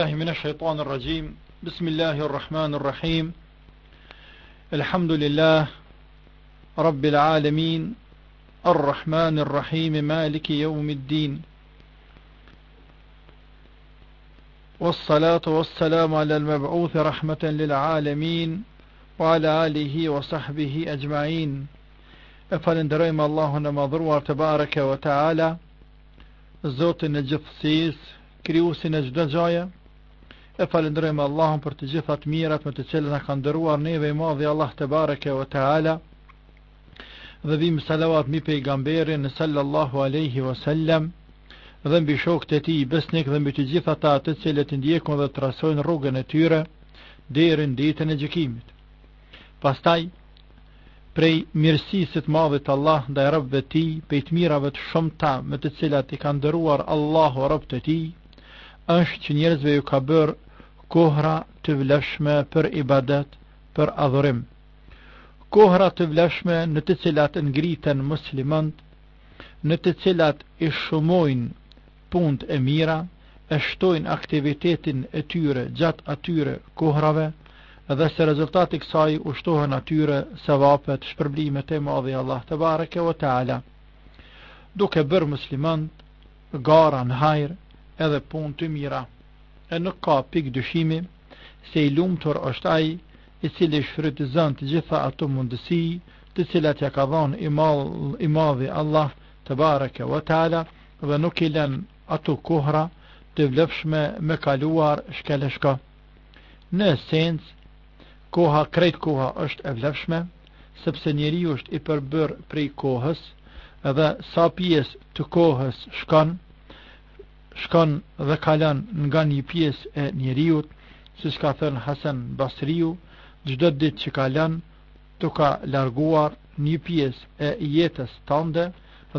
من الشيطان الرجيم بسم الله الرحمن الرحيم الحمد لله رب العالمين الرحمن الرحيم مالك يوم الدين والصلاة والسلام على المبعوث رحمة للعالمين وعلى آله وصحبه أجمعين أفلن دريم الله نماظر تبارك وتعالى زوت نجف سيس Krijuesin e çdo gjaje, e falënderojmë Allahun për të gjitha të mirat me të cilat na ka nderuar neve i madhi Allah te bareke ve teala. Dhe dhe vim salavat mbi pejgamberin sallallahu alaihi wasallam dhe mbi shokët e tij besnik dhe mbi të gjitha ata të cilët i ndjekun dhe trasojnë rrugën e tyre deri në ditën e gjykimit. Pastaj prej mirësisë së të madhit Allah ndaj robëve të tij, prej të mirave të shumta me të cilat i ka nderuar Allahu robët e tij, është që njerëzve ju ka bërë kohra të vlefshme për ibadet, për adhurim. Kohra të vlefshme në të cilat ngriten muslimant, në të cilat i shumojnë punt e mira, e shtojnë aktivitetin e tyre gjatë atyre kohrave, dhe si rezultat i kësaj u shtohen atyre sevapet shpërblimet te i madhi Allah te bareke ve teala. Duke bërë muslimant, gara në hajrë edhe pun të mira, e nuk ka pik dyshimi se i lumtur është ai i cili shfrytëzon të gjitha ato mundësi të cilat ja ka dhanë i, mal, i madhi Allah te bareke ve teala dhe nuk i len ato kohra të vlefshme me kaluar shkel e shko. Në esenc, koha krejt koha është e vlefshme, sepse njeriu është i përbër prej kohës, edhe sa pjes të kohës shkon, shkon dhe kalon nga një pjes e njeriut, siç ka thënë Hasan Basriu, çdo dit që kalon, t'u ka larguar një pjesë e jetës tënde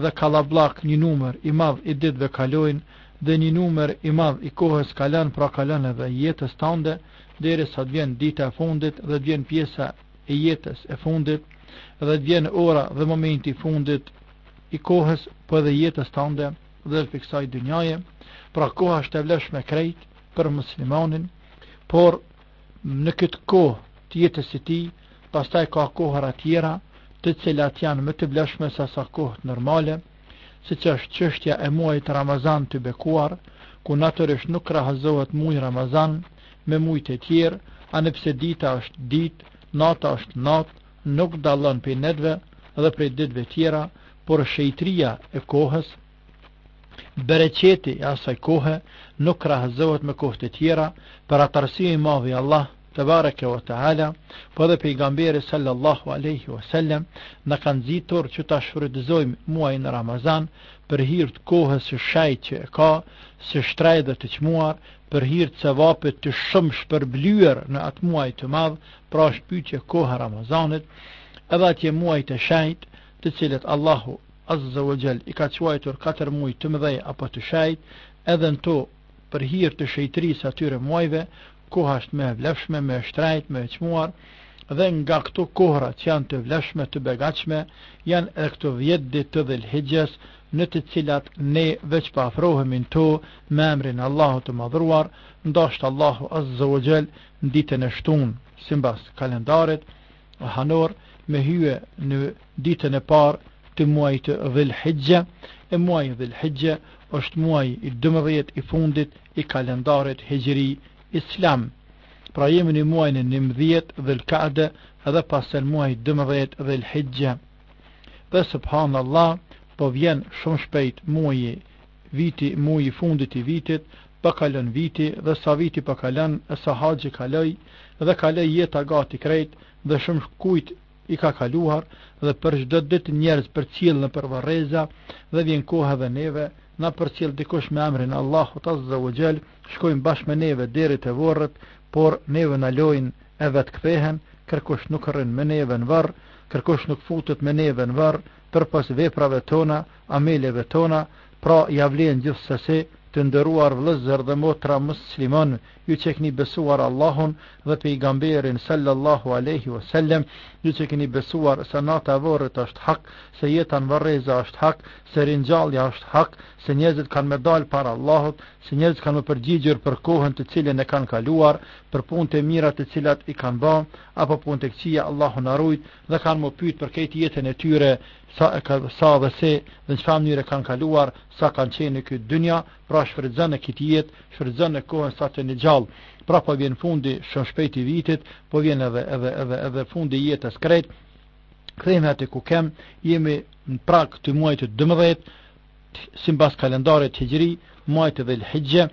dhe kallabllak një numër i madh i ditëve kalojnë dhe një numër i madh i kohës kalon pra kalon edhe jetës tënde derisa të vjen dita e fundit dhe të vjen pjesa e jetës e fundit dhe të vjen ora dhe momenti i fundit i kohës po edhe jetës tënde edhe ti fik kësaj dynjaje pra koha është e vleshme krejt për muslimanin por në këtë kohë të jetës së tij, pastaj ka kohëra tjera, të cilat janë më të vlefshme se sa kohët normale, siç është çështja e muajit Ramazan të bekuar, ku natyrisht nuk krahasohet muaji Ramazan me mujt e tjerë, edhe pse dita është ditë, nata është natë, nuk dallon prej netëve dhe prej ditëve tjera, por shejtria e kohës Bereqeti e asaj kohe nuk krahasohet me kohët e tjera, për atë arsye i madhi Allah te bareke ve teala, po edhe pejgamberi sallallahu alaihi wasallam na ka nxitur që ta shfrytëzojmë muajin Ramazan për hir të kohës së shenjt që e ka, së shtrejt dhe të çmuar, për hir të sevapit të shumëshpërblyer në atë muaj të madh, pra është në pyetje koha e Ramazanit, edhe atje muajt e shenjtë, të cilët Allahu Azza wa Jall i ka quajtur katër muaj të mëdhej apo të shejtë, edhe në to për hir të shejtërisë së atyre muajve, koha është më e vlefshme, më e shtrejtë, më e çmuar, dhe nga këto kohra që janë të vlefshme, të begatshme, janë edhe këto 10 ditë të Dhulhijhes, në të cilat ne veç po afrohemi në to me emrin e Allahut të madhruar, ndashtë Allahu Azza wa Jall në ditën e shtunë, simbas kalendarit, hanor me hy në ditën e parë të muajit Dhul Hijja e muaji Dhul Hijja është muaji i 12 i fundit i kalendarit hijri islam pra jemi në muajin e 11 Dhul Qa'da edhe pason muaji 12 Dhul Hijja dhe subhanallah po vjen shumë shpejt muaji Viti, muji i fundit i vitit, po kalon viti, dhe sa viti po kalon, e sa haxhi kaloi, dhe kaloi jeta gati krejt, dhe shumë kujt i ka kaluar, dhe për çdo ditë njerëz përcjellë nëpër varreza, dhe vjen koha edhe neve, na përcjell dikush me emrin e Allahut azza wa xhel, shkojnë bashkë me neve deri te vorret, por neve na lojnë e vetë kthehen, kërkush nuk rrin me neve në varr, kërkush nuk futet me neve në varr, përpos veprave tona, ameleve tona, pra ja vlen gjithsesi të nderuar vllezër dhe motra muslimon, ju që e keni besuar Allahun dhe pejgamberin sallallahu aleyhi vësallem, ju që keni besuar se nata e vorrit është hak, se jeta n'varreza është hak, se ringjallja është hak, se njerëzit kanë me dalë para Allahut, se njerëzit kanë me u përgjigjur për kohën të cilën e kanë kaluar, për punët e mira të cilat i kanë ba, apo punët e këqija Allahu na rujt, dhe kanë me u pyet për krejt jetën e tyre, sa e ka sa dhe se dhe në çfarë mënyre kanë kaluar, sa kanë qenë në këtë dynja, pra shfrytëzone këtë jetë, shfrytëzone kohën sa të jenë gjallë. Pra po vjen fundi shumë shpejt i vitit, po vjen edhe edhe edhe edhe fundi i jetës krejt. Kthehemi aty ku kem, jemi në prag të muajit të 12 sipas kalendarit hijri, muajit dhil hijje,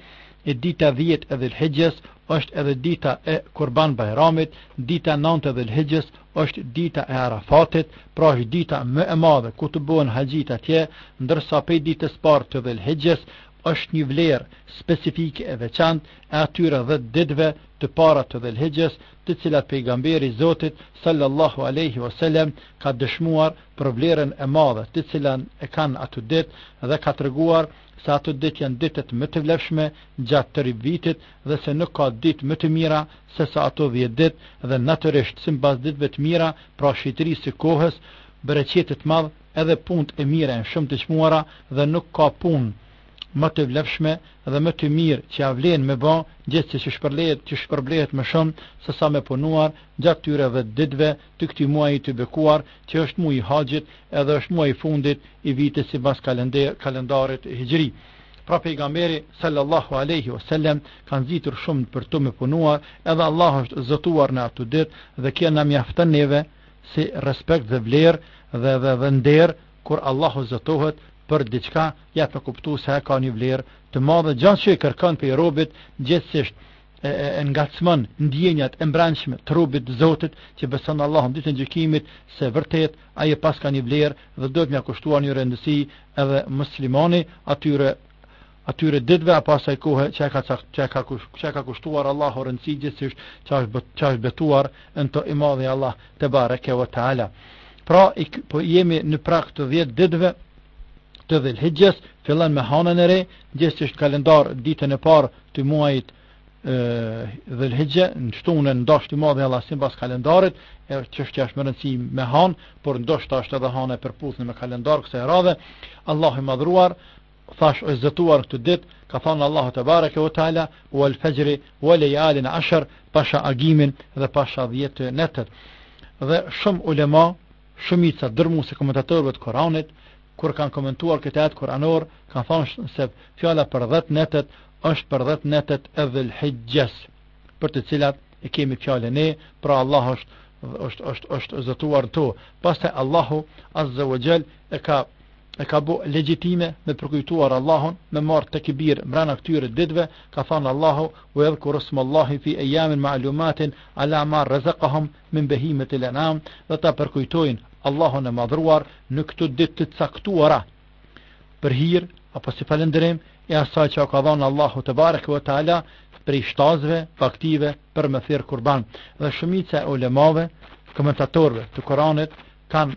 e dita dhjetë e dhil hijjes është edhe dita e kurban bajramit, dita nëntë e dhil hijjes është dita e arafatit, pra është dita më e madhe ku tubohen haxhitë atje, ndërsa pej ditës parë të dhil hijjes është një vlerë specifike e veçantë e atyre 10 ditëve të para të dhilhijjes, të cilat pejgamberi i Zotit sallallahu alaihi wasallam ka dëshmuar për vlerën e madhe të cilën e kanë ato ditë dhe ka treguar se ato ditë janë ditët më të vlefshme gjatë tërë vitit dhe se nuk ka ditë më të mira se sa ato 10 ditë dhe natyrisht sipas ditëve të mira pra shejtërisë së kohës bereqetit të madh edhe punët e mira janë shumë të çmuara dhe nuk ka punë më të vlefshme dhe më të mirë që ja vlen me ba, gjithë që shpërblehet, që shpërblehet më shumë se sa me punuar gjatë atyre 10 ditëve të këtij muaji të bekuar, që është muaji i haxhit, edhe është muaji i fundit i vitit sipas kalendarit hixhri. Pra pejgamberi sallallahu alaihi wasallam ka nxitur shumë për të me punuar, edhe Allah është zotuar në atë ditë dhe kjo na mjafton neve si respekt dhe vlerë dhe dhe, dhe nder kur Allahu zotohet për diçka, jep me kuptu se ka një vlerë të madhe, gjë që i kërkan prej robit, gjithsesi, e, e, e ngacmon ndjenjat e mbrendshme të robit të Zotit që beson Allahun, ditën e gjykimit se vërtet ajo e paska një vlerë dhe duhet me ia kushtuar një rëndësi edhe muslimani atyre atyre ditëve apo asaj kohe që e ka që e ka që e ka kushtuar Allahu rëndësi gjithsesi që është që është betuar në to i madhi Allah tebareke ve teala pra i, po jemi në prag të 10 ditëve të dhilhigjes, fillon me hanën e re, gjë që është në kalendar ditën e parë të muajit dhulhixhe, të shtunën në dashtë i madhi Allah sipas kalendarit e që është që është me rëndësi me hanë por ndoshta është edhe hana përputhet me kalendar kësaj radhe Allah i madhëruar thash është zotuar këto dit ka thanë Allah tebareke ve teala uel fexhri ue lejalin ashr pasha agimin dhe pasha dhjetë netët dhe shumë ulema Shumica dërrmuese e komentatorëve të Kuranit kur kanë komentuar këtë ajet kuranor, kanë thënë se fjala për 10 netët është për 10 netët e Dhul-Hijjes, për të cilat e kemi fjalën ne, pra Allah është është është është zotuar n'to. Pastaj Allahu Azza wa Jall e ka e ka bo legjitime me përkujtuar Allahun, me marë tekbir mrena këtyre ditve, ka thanë Allahu, ue jedhkuru-sme Allahi fi ejjamin ma'lumatin, ala ma rezekahum, min behimetil en'am dhe ta përkujtojnë Allahun e Madhëruar në këto ditë të caktuara për hir apo si falënderim e asaj që u ka dhënë Allahu tebareke ve teala prej shtazëve, bagëtive për me therr kurban dhe shumica e ulemave komentatorëve të Kuranit kanë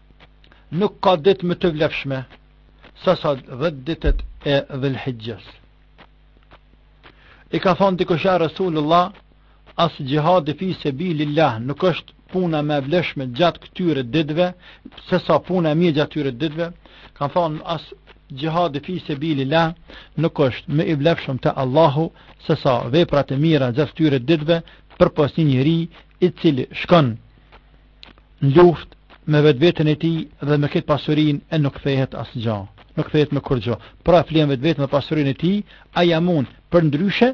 nuk ka ditë më të vlefshme se sa 10 ditët e dhulhixhes. I ka thonë dikush ja Resulullah, as xhihadi fi sebilillah, nuk është puna më e vlefshme gjatë këtyre ditëve, se sa puna e mirë gjatë këtyre ditëve, ka thonë as xhihadi fi sebilillah, nuk është më i vlefshëm te Allahu, se sa veprat e mira gjatë këtyre ditëve, përpos një njeri i cili shkon në luftë me vetveten e tij dhe me këtë pasurinë e nuk kthehet asgja nuk kthehet me kurgjo pra e flijon vetveten dhe pasurinë e tij ai ia mund përndryshe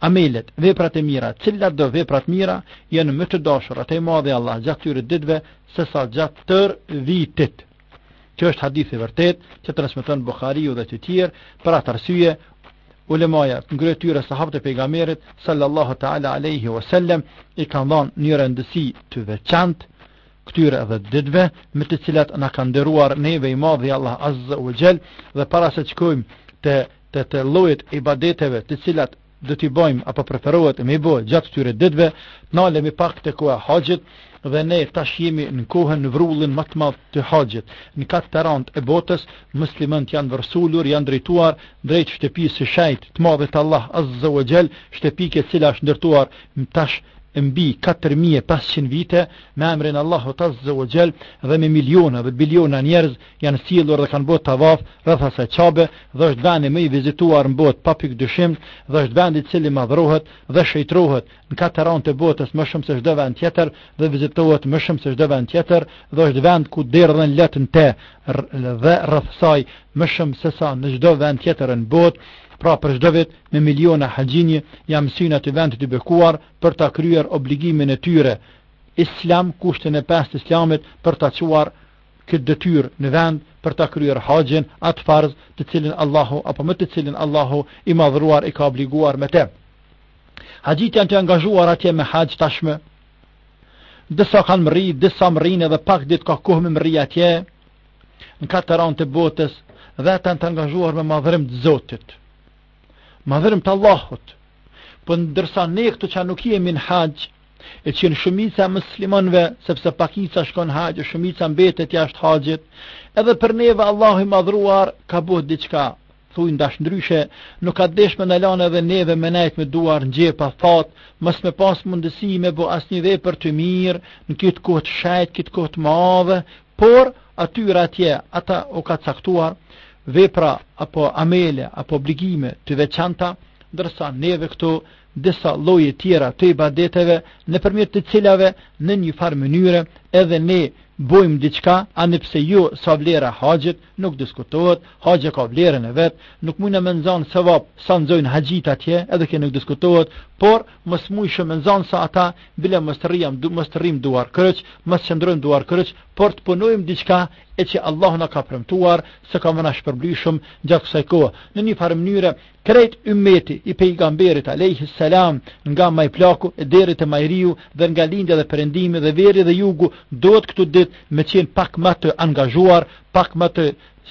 amelet, veprat e mira cilatdo vepra t'mira janë më të dashura te i madhi Allah gjatë këtyre ditve se sa gjatë tërë vitit Kjo është hadith i vërtetë që transmeton Buhariu dhe të tjerë për atë arsye ulemaja në krye të tyre sahabët e pejgamberit sallallahu taala alaihi wasallam i kanë dhanë një rëndësi të veçantë këtyre dhjetë ditëve me të cilat na ka nderuar neve i madhi Allah azza wa jall dhe para se të shkojmë te te te llojet e ibadeteve të cilat do t'i bëjmë apo preferohet me i bë gjatë këtyre ditëve, të nalemi pak te koha e haxhit dhe ne tash jemi në kohën në vrullin më të madh të haxhit. Në katër anët e botës, muslimanët janë vërsulur, janë drejtuar drejt shtëpisë së shejtë të madhit Allah Azza wa Jall, shtëpi e cila është ndërtuar tash mbi 4500 vite me emrin e Allahut Azza wa Jall dhe me miliona dhe biliona njerëz janë sjellur dhe kanë bërë tavaf rreth asaj Qabe dhe është vendi më i vizituar në botë pa pikë dyshim dhe është vendi i cili madhrohet dhe shejtrohet në katër anë të botës më shumë se çdo vend tjetër dhe vizitohet më shumë se çdo vend tjetër dhe është vend ku derdhen lotët në të dhe rreth saj më shumë se sa në çdo vend tjetër në botë pra për çdo vit me miliona haxhinj ia mësyjnë atij vendi të bekuar për ta kryer obligimin e tyre islam kushtin e pestë të islamit për ta çuar këtë detyrë në vend për ta kryer haxhin atë farz të cilin Allahu apo me të cilin Allahu i madhruar i ka obliguar me të. Haxhitë janë të angazhuar atje me haxh tashmë. Disa kanë mrri, disa mrrijnë edhe pak ditë ka kohë me mrri atje në katër anë të botës dhe ata janë të angazhuar me madhrim të Zotit. Madhrim të Allahut. Po ndërsa ne këtu që nuk jemi në haxh, e që janë shumica e muslimanëve, sepse pakica shkon në haxh, shumica mbetet jashtë haxhit. Edhe për neve Allahu i madhruar ka bo diçka. Thuaj ndash ndryshe, nuk ka desh me na lan edhe neve me nejt me duar në xhepa thatë, mos me pas mundësi me bë asnjë vepër të mirë, në këtë kohë të shejtë, këtë kohë të madhe, por atyre atje, ata u ka caktuar vepra apo amele apo obligime të veçanta, ndërsa neve këtu disa lloje tjera të ibadeteve nëpërmjet të cilave në një farë mënyre edhe ne bojmë diçka, ani pse jo jo, sa vlera e haxhit, nuk diskutohet, haxhi ka vlerën e vet, nuk mujmë me nxanë sevap, sa nxojnë haxhitë atje, edhe kjo nuk diskutohet, por mos mujshim me nxanë sa ata, bile mos të rrimë du, mos duar kryq, mos të qëndrojmë duar kryq, por të punojmë diçka e që Allahu na ka premtuar, se ka me na shpërbly shumë gjatë kësaj kohë. Në një farë mënyre, krejt ymmeti i pejgamberit alayhi salam nga ma i plaku e deri te ma i riu dhe nga lindja dhe perëndimi dhe veri dhe jugu duhet këto ditë me qenë pak më të angazhuar, pak më të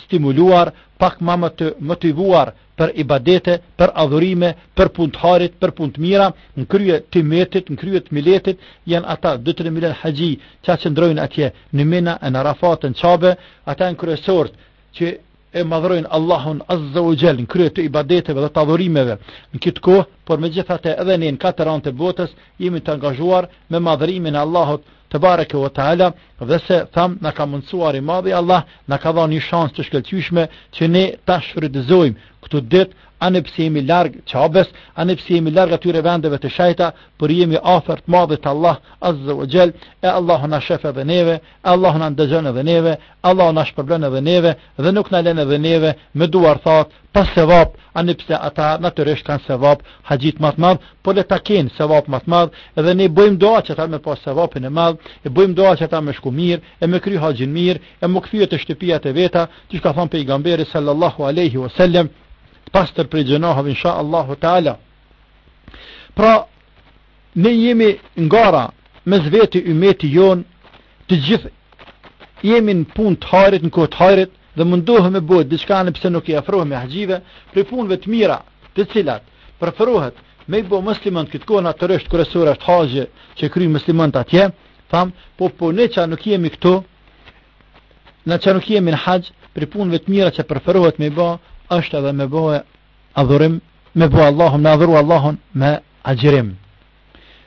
stimuluar, pak më më të motivuar për ibadete, për adhurime, për punë të hajrit, për punë të mira, në krye të ymetit, në krye të miletit janë ata 2-3 milionë haxhi që qëndrojnë atje në Mina e në Arafat e në Qabe, ata janë kryesorët që e madhrojnë Allahun Azza wa Jall në krye të ibadeteve dhe të adhurimeve në këtë kohë, por megjithatë edhe ne në katër anë të botës jemi të angazhuar me madhrimin e Allahut tebareke wa taala dhe siç thamë na ka mundsuar i madhi Allah na ka dhënë një shans të shkëlqyeshëm që ne ta shfrytëzojmë këto ditë ani pse jemi larg Qabes, ani pse jemi larg atyre vendeve të shejta, por jemi afër të madhit Allah Azza wa Jall, e Allahu na shef edhe neve, e Allahu na ndëgjon edhe neve, Allahu na shpërblen edhe neve dhe nuk na len edhe neve me duar thatë pa sevap, ani pse ata natyrisht kanë sevap haxhitë më të madh, po le ta kenë sevap më të madh, edhe ne bëjmë dua që ata me pas sevapin e madh, e bëjmë dua që ata me shku mirë, e me kry haxhin mirë, e m'u kthye te shtëpiat e veta, siç ka thënë pejgamberi sallallahu alaihi wasallam, pastër prej gjynahave inshallah taala. Pra, Ne jemi në gara mes veti, ymeti jonë, të gjithë jemi në punë të hajrit, në kohë të hajrit, dhe mundohem me bo diçka ani pse nuk i afrohemi haxhive, prej punëve të mira, të cilat preferohet me i bo muslimanët këtë kohë natyrisht kryesore është haxhi që kryejnë muslimanët atje, thamë, po po ne që nuk jemi këto, ne që nuk jemi në haxh, prej punëve të mira që preferohet me i bo, është edhe me bo adhurim me bo Allahun, me adhuru Allahun me agjërim.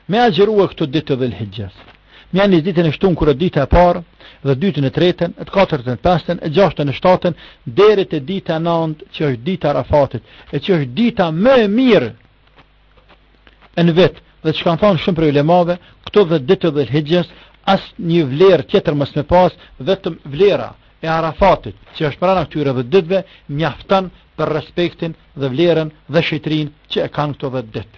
Me agjërue këto ditë të dhulhixhes. Me ja nis ditën e shtunë kur është dita e parë, dhe të dytën e tretën, e katërtën, e pestën, e gjashtën, e shtatën, deri te dita e nëntë, që është dita e Arafatit, e që është dita më e mirë, e në vit, dhe siç kanë thanë shumë prej ulemave, këto dhetë ditë të dhulhixhes, asnjë vlerë tjetër mos me pas, vetëm vlera e arafatit, që është mrena këtyre dhetë ditëve, mjafton për respektin dhe vlerën dhe shejtërinë që e kanë këto dhetë ditë.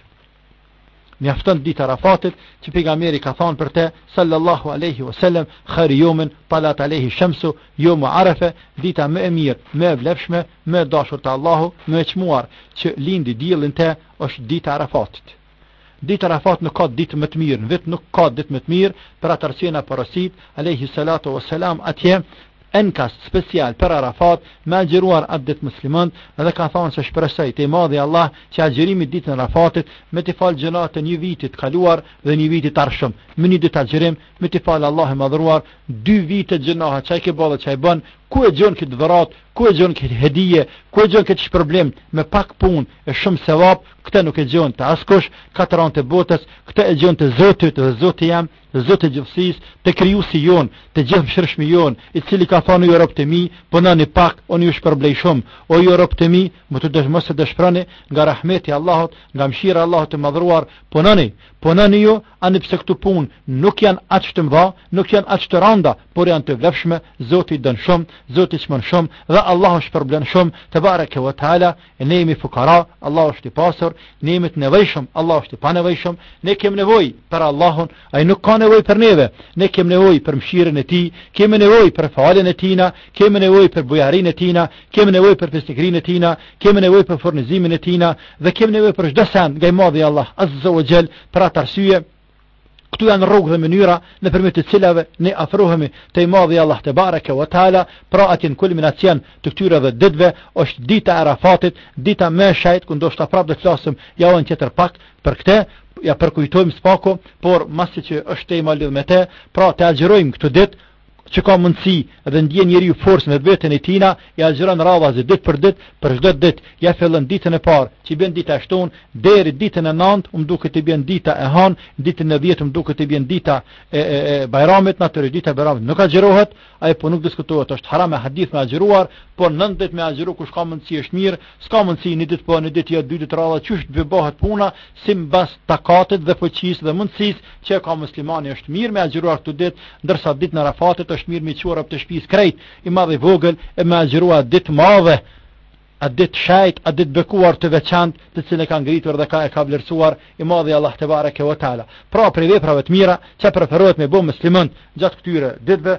Mjafton dita e arafatit, që pejgamberi ka thanë për te, sallallahu aleyhi wa sallam, khajru jeumin talaat aleyhi shemsu, Jeumu Arefe, dita më e mirë, më e vlefshme, më e dashur te Allahu, më e çmuar, që lind dielli në te, është dita e Arafatit. Dita e Arafatit nuk ka ditë më të mirë, në vit nuk ka ditë më të mirë, për atë arsye na porosit alayhi salatu wassalam atje enkas special për Arafat me agjëruar atë ditë muslimanët dhe ka thonë se shpresoj te i madhi Allah që agjërimi ditën e Arafatit me t'i fal gjynahet e një viti të kaluar dhe një viti të ardhshëm me një ditë agjërim me t'i falë Allahu i madhëruar, dy vite gjënaha, që i ke bërë dhe që i bën, ku e gjen këtë dhuratë, ku e gjen këtë hedije, ku e gjen këtë shpërblim, me pak punë, e shumë sevap, këte nuk e gjen te askush, katër anë të botës, këte e gjen te Zoti yt dhe Zoti jem, dhe Zoti i gjithësisë, te Krijuesi jonë, te i Gjithëmëshirshmi jonë, i cili ka thanë o ju robët e mi, punoni pak, unë ju shpërblej shumë, o ju robët e mi, me të dasht mos të dëshproni, nga rahmeti i Allahut, nga mshira e Allahut të madhëruar, punoni, punoni, Ani pse këto punë nuk janë aq të mëdha, nuk janë aq të rënda, por janë të vlefshme, Zoti i don shumë, Zoti i çmon shumë dhe Allahu shpërblen shumë, te bareke ve teala, ne jemi fukara, Allahu është i pasur, ne jemi të nevojshëm, Allahu është i panevojshëm, ne kemi nevojë për Allahun, ai nuk ka nevojë për neve, ne kemi nevojë për mëshirën e tij, kemi nevojë për faljen e tina, kemi nevojë për bujarinë e tina, kemi nevojë për fisnikërinë e tina, kemi nevojë për furnizimin e tina dhe kemi nevojë për çdo send, nga i madhi Allah, azza wa jall, Për atë arsye, këto janë rrugë dhe mënyra nëpërmjet të cilave ne afrohemi te i madhi Allah tebareke ve teala, pra ati në kulminacion të këtyre dhetë ditve, është dita e Arafatit, dita më e shejtë, kurdo është, prapë do të flasim javën tjetër pak për këte, ja përkujtojmë sërish pak, por masi që është tema e lidhun me te, pra të agjërojmë këtë ditë, që ka mundësi dhe ndjen njeriu forcën në vetën e tina, i agjëron radhazi ditë për ditë, për çdo ditë, ja fillon ditën e parë, që bjen dita e shtunë, deri ditën e nëntë, um duket bjen dita e hanë, ditën e dhjetë um duket bjen dita e, e, e Bajramit, natyrisht dita e Bajramit nuk agjërohet, ajo po nuk diskutohet, është haram atë ditë me agjëruar, por nëntë ditë me agjëru kush ka mundësi është mirë, S'ka mundësi një ditë po, një ditë jo, dy ditë radhë, qysh të bohet puna, simbas takatit dhe fuqisë dhe mundësisë, që ka muslimani është mirë me agjëruar këto ditë, ndërsa ditën e Arafatit është mirë me u çu prej të shpisë krejt, i madh e i vogël, e me agjëru atë ditë të madhe, atë ditë të shejtë, atë ditë të bekuar të veçantë, të cilën e ka ngritur dhe ka e ka vlerësuar, i madhi Allah tebareke ve teala. Pra, prej veprave të mira, që preferohet me bo muslimani, gjatë këtyre ditëve,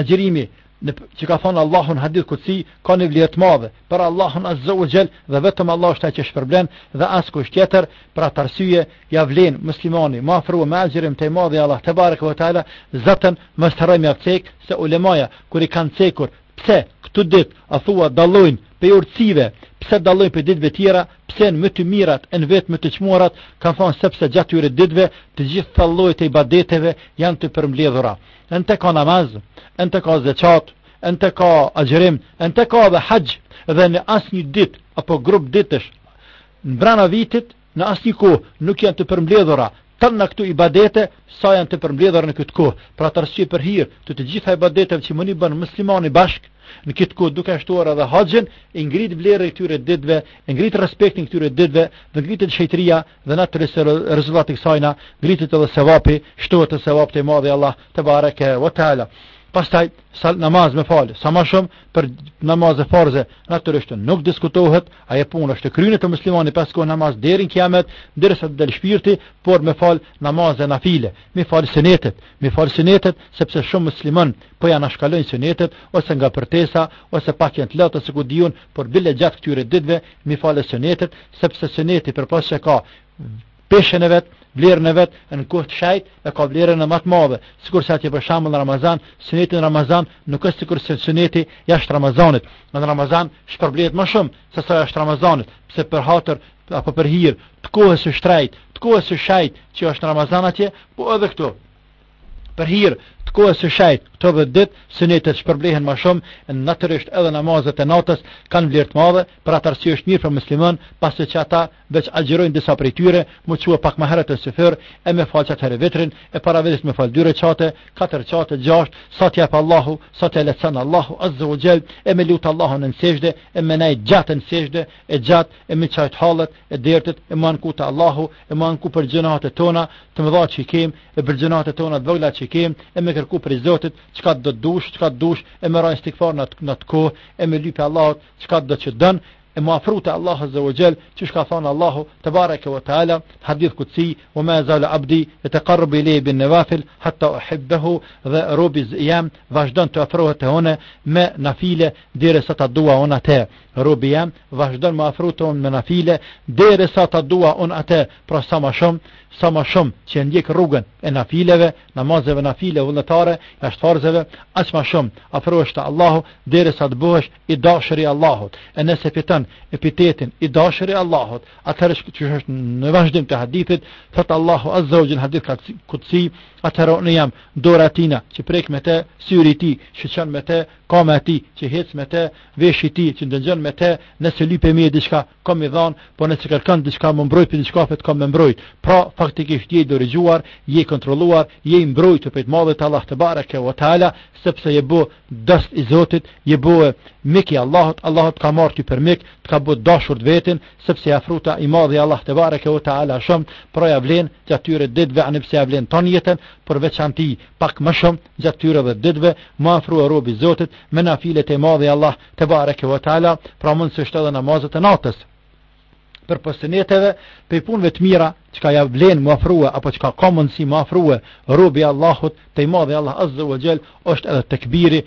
agjërimi në që ka thënë Allahu në hadith kutsi ka një vlerë të madhe për Allahun azza wa jall dhe vetëm Allahu është ai që shpërblen dhe askush tjetër për atë arsye ja vlen muslimani m'u afrua me agjërim te i madhi Allah tebareke ve teala zaten mos harrojmë aftek se ulemaja kur i kanë cekur pse këto ditë a thua dallojnë pe urtësive pse dallojnë pe ditëve tjera pse janë më të mirat e janë vetë më të çmuarat kanë thënë sepse gjatë këtyre ditëve të gjitha llojet e ibadeteve janë të përmbledhura në të ka namaz, në të ka zeqat, në të ka agjërim, në të ka edhe haxh, dhe në asnjë ditë, apo grup ditësh, mbrena vitit, në asnjë kohë, nuk janë të përmledhura, tërë këto ibadete, sa janë të përmledhura në këtë kohë, pra për atë arsye për hir të të gjitha ibadeteve, që mund i bën muslimani bashkë, në këtë kohë duke shtuar edhe haxhin, u ngrit vlera e këtyre ditëve, u ngrit respekti i këtyre ditëve, dhe u ngrit shejtëria, dhe natyrisht si rezultat i kësajna ngritet edhe sevapi, shtohet të sevap te i madhi Allah tebareke ve teala. Pastaj sa namaz me fal, sa më shumë për namazet farze, natyrisht nuk diskutohet, ajo punë është e kryeme te muslimani pesë kohë namaz deri në kiamet, derisa të del shpirti, por me fal namaze nafile, me fal sunetet, me fal sunetet sepse shumë musliman po i anashkalojnë sunetet ose nga përtesa ose pak janë të lodht a se ku di unë, por bile gjatë këtyre ditëve Me fal sunetet, sepse suneti përpos që ka peshën e vet, vlerën e vet, në kohë të shejt, e ka vlerën edhe ma të madhe. Sikur se atje për shembull në Ramazan, suneti në Ramazan nuk është sikur se suneti jashtë Ramazanit. Në Ramazan shpërblehet më shumë se sa jashtë Ramazanit, pse për hatër apo për hir të kohës së shtrejtë, të kohës së shejt që është në Ramazan atje, po edhe këtu. Për hir të kohës së shejt, këto 10 ditë sunetet shpërblehen më shumë, natyrisht edhe namazet e natës kanë vlerë të madhe, për atë arsye është mirë për musliman, pasi që ata veç agjërojnë disa prej tyre, m'u çu pak më herët në syfyr, e me fal qat herë vitrin, e para vitrit me fal dy reqate, katër reqate, gjashtë, sa t'ja jep Allahu, sa t'ja lehtëson Allahu azza wa jall, e me lut Allahun në sexhde, e me nejt gjatë në sexhde, e gjatë, e me i qajt hallet, e dertet, e m'u anku te Allahu, e m'u anku për gjynahet tona të mëdha që i kem, e për gjynahet tona të vogla që i kem, e me kërku prej Zotit, çkado të dush, çka të dush, e me ra në istigfar në atë kohë, e me lyp prej Allahut, çkado që don, e m'u afru te Allahu azze ve xhel, qysh ka thonë Allahu tebareke ve teala, hadith kudsi, ve ma jezalu abdi jetekarrebu ilejje bin nevafil, hatta uhibbehu, dhe robi jem vazhdon të afrohet te unë me nafile, derisa ta dua unë atë. Robi jem, vazhdon m'u afru te unë me nafile, derisa ta dua unë atë, pra sa ma shumë, sa ma shumë që ndjek rrugën e nafileve, namazeve nafile vullnetare, jashtë farzeve, aq ma shumë afrohesh te Allahu, derisa të bëhesh i dashur i Allahut, e nëse fiton epitetin i dashur i Allahut, atëherë siç është në vazhdim të hadithit, thotë Allahu azze ve xhel në hadith kudsi, atëherë unë jam dora e tina, që prek me te, syri i tij, që kqyr me te, kama e tij që hec me te, veshi i tij që ndëngjon me te, nëse lyp prej meje diçka, kam me i dhanë, po nëse kërkon diçka me mbrojt prej diçkafit kam me mbrojt. Pra, faktikisht je i dirigjuar, je i kontrolluar, je i mbrojt prej të madhit Allah tebareke ve teala, sepse je bo dost i Zotit, je bo mik i Allahut, Allahu t'ka marrë ty për mik, të ka bo të dashur të vetin, sepse je afru te i madhi Allah tebareke ve teala shumë, pra ja vlen gjatë këtyre ditve, anipse ja vlen ton jetën, por në veçanti pak më shumë gjatë këtyre 10 ditëve m'u afru robi i Zotit me nafile te i madhi Allah tebareke ve teala pra mundësisht edhe namazet e natës përpos suneteve prej punëve të mira çka ja vlen m'u afru apo çka ka mundësi m'u afru robi i Allahut te i madhi Allah azze ve xhel është edhe tekbiri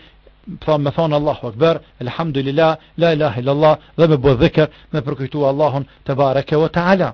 pra me thonë Allahu Akbar, Elhamdulillah, La ilaha illallah, dhe me bo dhikër, me përkujtu Allahun tebareke ve teala.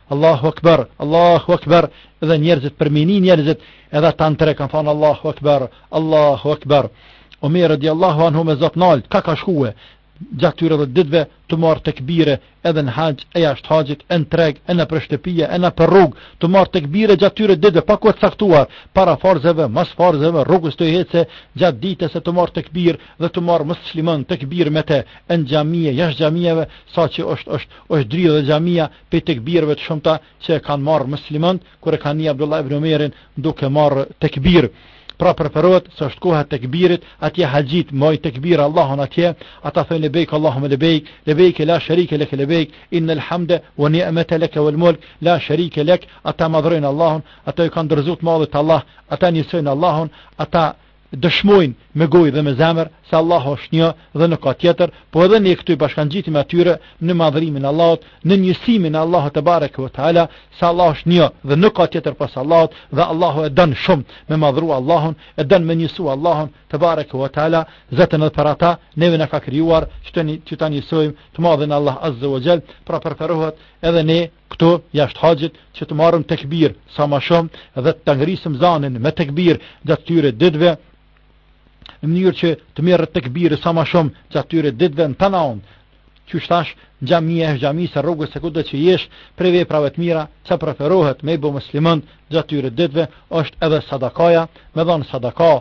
Allahu Akbar, Allahu Akbar, dhe njerëzit për me ni njerëzit, edhe ta në treg kanë thonë Allahu Akbar, Allahu Akbar. Omer radi Allahu anhu me zo të nalt, ka ka shkue, gjatë ktyre dhet ditve të marrë tekbire edhe në haxh, e jashtë haxhit, e në treg, e nëpër shtëpia, e nëpër rrugë, të marrë tekbire gjatë ktyre ditve, pa kohë të caktuar, para farzeve, mas farzeve, rrugës tu hecë, gjatë ditës e të marrë tekbire dhe të marrë musliman tekbire me te, e në xhamije, jashtë xhamijeve, sa që është, është, është dridhë xhamija, pej tekbireve të shumta që e kanë marrë muslimanët kur e kanë ni Abdullah ibn Umerin duke marrë tekbir pra preferohet se është koha tekbirit atje haxhit marrin tekbir Allahun atje ata thojnë lebejk Allahum lebejk lebejke la sherike lek lebejk innel hamde ven nimete leke vel mulk la sherike lek ata madhrojnë Allahun ata ju kanë dorzu të madhit Allah ata njësojnë Allahun ata dëshmojnë me gojë dhe me zemër se Allahu është një dhe nuk ka tjetër, po edhe ne këtu i bashkangjitemi atyre në madhërimin e Allahut, në njësimin e Allahut te bareke ve teala, se Allahu është një dhe nuk ka tjetër pas Allahut dhe Allahu e don shumë me madhru Allahun, e don me njësu Allahun te bareke ve teala, zaten edhe për ata neve na ka krijuar që ta njësojm të madhin Allah azza wa jall, pra preferohet edhe ne Këtu jashtë haxhit që të marrim tekbir sa më shumë dhe të ngrisim zanin me tekbir gjatë këtyre ditëve në mënyrë që të merr tekbir sa më shumë gjatë këtyre ditëve në tanon. Që thash, xhami e jashtë xhamisë rrugës e kudo që jesh, prej veprave të mira, që preferohet me i bo muslimani gjatë këtyre ditëve, është edhe sadakaja, me dhon sadaka.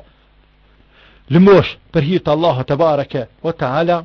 Lëmosh për hir të Allahut te bareke ve teala,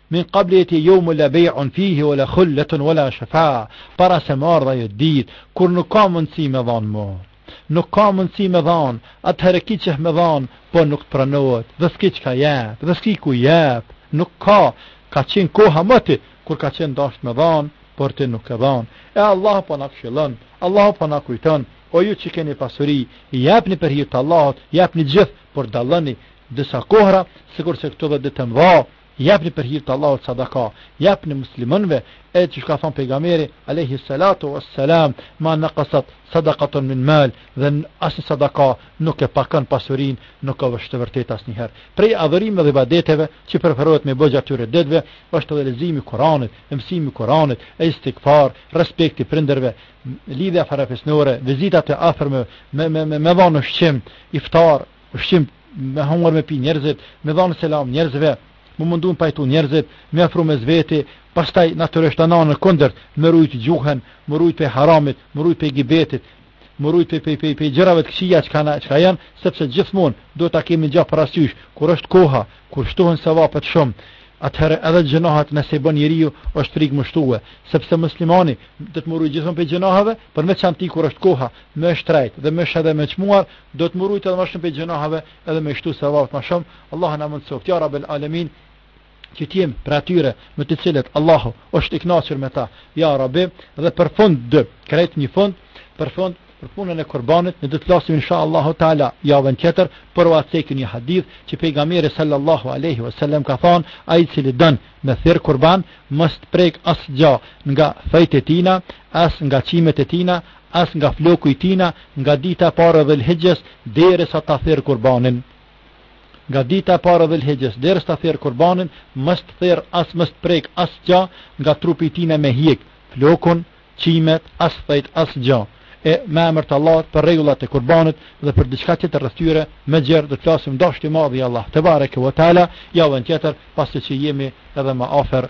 Min qabli en jetije jeumun la bejun fihi ve la khulletun ve la shefa, para se me ardh ajo ditë, kur nuk ka mundësi me dhanë më. Nuk ka mundësi me dhanë, atëherë ki çka me dhanë, po nuk të pranohet, dhe s'ki çka jep, dhe s'ki ku jep, nuk ka, ka qenë koha moti, kur ka qenë dashtë me dhanë, por ti nuk ke dhanë. E Allah po na këshillon, Allah po na kujton, o ju që keni pasuri, jepni për hir të Allahut, jepni gjithë, por dalloni disa kohra, sikurse këto dhet ditë madha, Japni për hir të Allahut sadaka, japni muslimanëve, e siç ka thënë pejgamberi alayhi salatu wassalam, ma naqasat sadaqatun min mal, dhe asnjë sadaka nuk e pakon pasurinë, nuk ka është vërtetu asnjëherë. Prej adhurimeve dhe ibadeteve që preferohet me bëj gjatë këtyre ditëve, është edhe leximi i Kuranit, mësimi i Kuranit, e istighfar, respekti prindërve, lidhja farefisnore, vizitat e afërmëve, me me me, me dhonë ushqim, iftar, ushqim me hongër me pi njerëzit, me dhanë selam njerëzve, me u mundu me pajtu njerëzit, me afru mes veti, pastaj natyrisht n'anën e kundërt, me rujt gjuhën, me rujt pe haramit, me rujt pe gibetit, me rujt pe, pe, pe, pe gjërave të këqija që ka, çka janë, sepse gjithmonë do ta kemi një gja parasysh, kur është koha, kur shtohen sevapet shumë, atëherë edhe gjynahet nëse i bën njeriu është frikë me u shtue, sepse muslimani do të mu rujt gjithmonë pe gjynaheve, por në veçanti kur është koha, më e shtrejt dhe më është edhe më e çmuar, Do të mu rujt edhe më shumë prej gjynaheve edhe me shtu sevapet më shumë. Allahu na mundësoft. Ja Rabbel Alamin, që të jemi pe atyre me të cilët Allahu është i kënaqur me ta. Ja Rabbi, dhe për fund dë, krejt në fund, për fund për punën e kurbanit, ne do të flasim inshallah taala javën tjetër por atë një hadith që pejgamberi sallallahu alaihi wasallam ka thënë, ai i cili don me therr kurban, mos prek asgjë nga thojtë e tina, as nga qimet e tina, as nga floku i tina nga dita e parë e Dhul-Hixhes deri sa ta therë kurbanin nga dita e parë e Dhul-Hixhes deri sa ta therë kurbanin mos të therë as mos të prek asgja nga trupi i tina me hjek flokun qimet as thojt asgja e me emër të Allahut për rregullat e kurbanit dhe për diçka tjetër rreth tyre më gjerë do të flasim dashtë i madhi Allah tebareke ve teala javën tjetër pasi që jemi edhe më afër